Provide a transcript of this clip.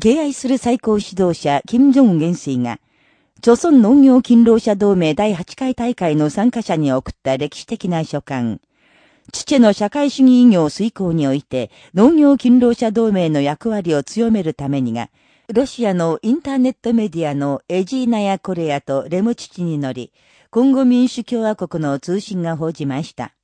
敬愛する最高指導者、金正恩元帥が、朝鮮農業勤労者同盟第8回大会の参加者に送った歴史的な書簡。父の社会主義医業遂行において農業勤労者同盟の役割を強めるためにが、ロシアのインターネットメディアのエジーナやコレアとレムチチに乗り、今後民主共和国の通信が報じました。